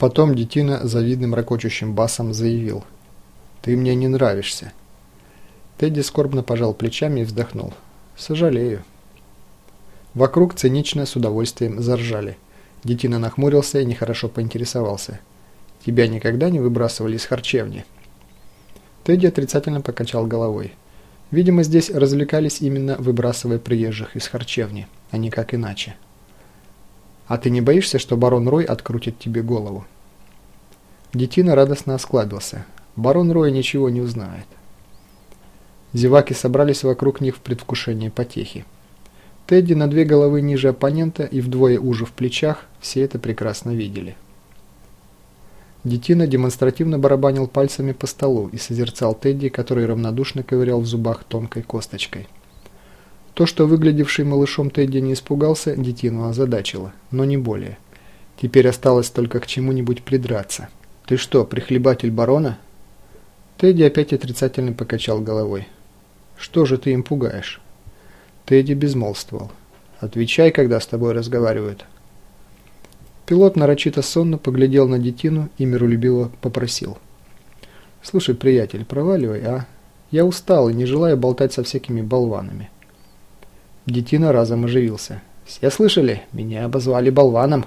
Потом детина завидным ракочущим басом заявил. «Ты мне не нравишься». Тедди скорбно пожал плечами и вздохнул. «Сожалею». Вокруг цинично с удовольствием заржали. Детина нахмурился и нехорошо поинтересовался. «Тебя никогда не выбрасывали из харчевни?» Тедди отрицательно покачал головой. Видимо, здесь развлекались именно выбрасывая приезжих из харчевни, а никак иначе. «А ты не боишься, что барон Рой открутит тебе голову?» Детина радостно осклабился. «Барон Рой ничего не узнает». Зеваки собрались вокруг них в предвкушении потехи. Тедди на две головы ниже оппонента и вдвое уже в плечах все это прекрасно видели. Детина демонстративно барабанил пальцами по столу и созерцал Тедди, который равнодушно ковырял в зубах тонкой косточкой. То, что выглядевший малышом Тедди не испугался, Детину озадачило, но не более. Теперь осталось только к чему-нибудь придраться. «Ты что, прихлебатель барона?» Тедди опять отрицательно покачал головой. Что же ты им пугаешь?» Тедди безмолвствовал. «Отвечай, когда с тобой разговаривают». Пилот нарочито сонно поглядел на детину и миролюбиво попросил. «Слушай, приятель, проваливай, а? Я устал и не желаю болтать со всякими болванами». Детина разом оживился. «Все слышали? Меня обозвали болваном».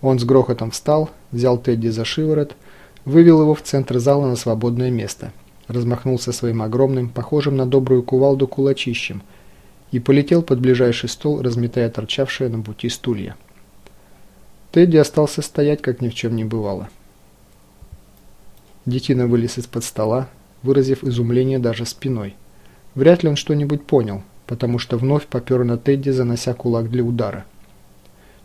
Он с грохотом встал, взял Тедди за шиворот, вывел его в центр зала на свободное место – размахнулся своим огромным, похожим на добрую кувалду кулачищем и полетел под ближайший стол, разметая торчавшие на пути стулья. Тедди остался стоять, как ни в чем не бывало. Детина вылез из-под стола, выразив изумление даже спиной. Вряд ли он что-нибудь понял, потому что вновь попер на Тедди, занося кулак для удара.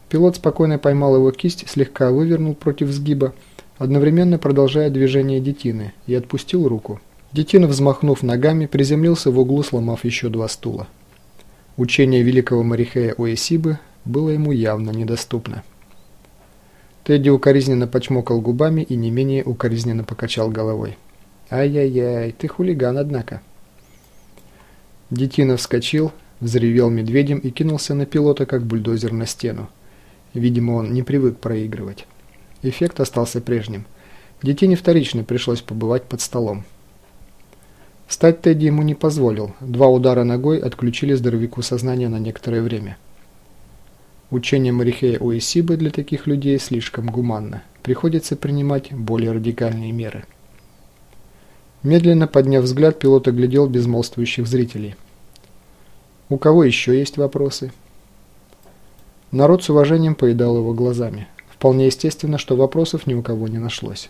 Пилот спокойно поймал его кисть, слегка вывернул против сгиба, одновременно продолжая движение детины, и отпустил руку. Детина, взмахнув ногами, приземлился в углу, сломав еще два стула. Учение великого Марихея Уэсибы было ему явно недоступно. Тедди укоризненно почмокал губами и не менее укоризненно покачал головой. «Ай-яй-яй, ты хулиган, однако». Детина вскочил, взревел медведем и кинулся на пилота, как бульдозер на стену. Видимо, он не привык проигрывать. Эффект остался прежним. Детине вторично пришлось побывать под столом. Встать Тедди ему не позволил. Два удара ногой отключили здоровяку сознание на некоторое время. Учение Марихея Уэсибы для таких людей слишком гуманно. Приходится принимать более радикальные меры. Медленно подняв взгляд, пилот оглядел безмолвствующих зрителей. «У кого еще есть вопросы?» Народ с уважением поедал его глазами. Вполне естественно, что вопросов ни у кого не нашлось.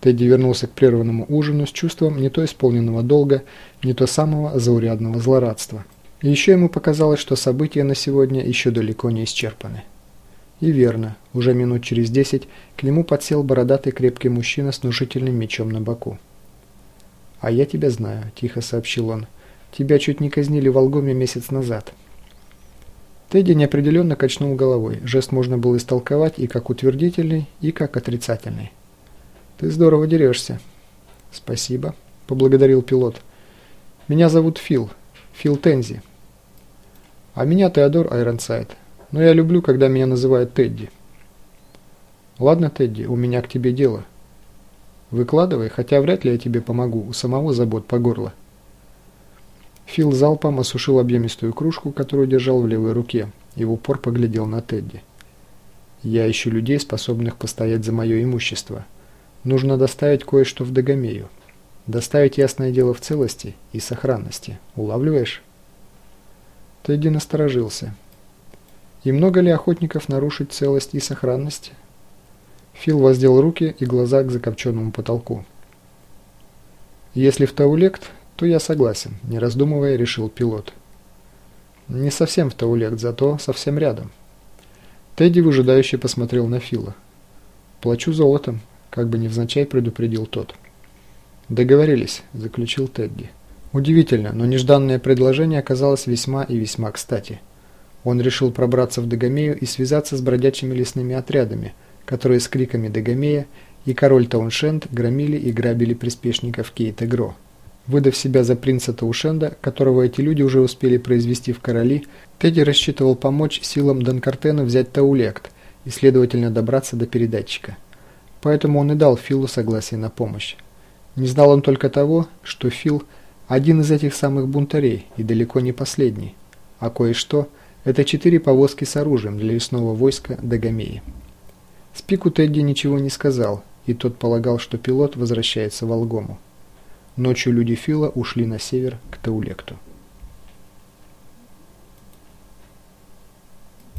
Тедди вернулся к прерванному ужину с чувством не то исполненного долга, не то самого заурядного злорадства. И еще ему показалось, что события на сегодня еще далеко не исчерпаны. И верно, уже минут через десять к нему подсел бородатый крепкий мужчина с внушительным мечом на боку. «А я тебя знаю», – тихо сообщил он. «Тебя чуть не казнили в Алгоме месяц назад». Тедди неопределенно качнул головой. Жест можно было истолковать и как утвердительный, и как отрицательный. «Ты здорово дерешься». «Спасибо», – поблагодарил пилот. «Меня зовут Фил. Фил Тензи». «А меня Теодор Айронсайд. Но я люблю, когда меня называют Тедди». «Ладно, Тедди, у меня к тебе дело». «Выкладывай, хотя вряд ли я тебе помогу, у самого забот по горло». Фил залпом осушил объемистую кружку, которую держал в левой руке, и в упор поглядел на Тедди. «Я ищу людей, способных постоять за мое имущество». Нужно доставить кое-что в Дагомею. Доставить ясное дело в целости и сохранности. Улавливаешь? Тедди насторожился. И много ли охотников нарушить целость и сохранность? Фил воздел руки и глаза к закопченному потолку. Если в Таулект, то я согласен, не раздумывая, решил пилот. Не совсем в Таулект, зато совсем рядом. Тедди выжидающе посмотрел на Фила. «Плачу золотом», как бы невзначай предупредил тот. «Договорились», – заключил Тедди. Удивительно, но нежданное предложение оказалось весьма и весьма кстати. Он решил пробраться в Дагомею и связаться с бродячими лесными отрядами, которые с криками Дагомея и король Тауншенд громили и грабили приспешников Кейта Гро. Выдав себя за принца Таушенда, которого эти люди уже успели произвести в короли, Тедди рассчитывал помочь силам Данкартена взять Таулект – и, следовательно, добраться до передатчика. Поэтому он и дал Филу согласие на помощь. Не знал он только того, что Фил – один из этих самых бунтарей и далеко не последний, а кое-что – это четыре повозки с оружием для лесного войска Дагомеи. Спику Тедди ничего не сказал, и тот полагал, что пилот возвращается в Алгому. Ночью люди Фила ушли на север к Таулекту.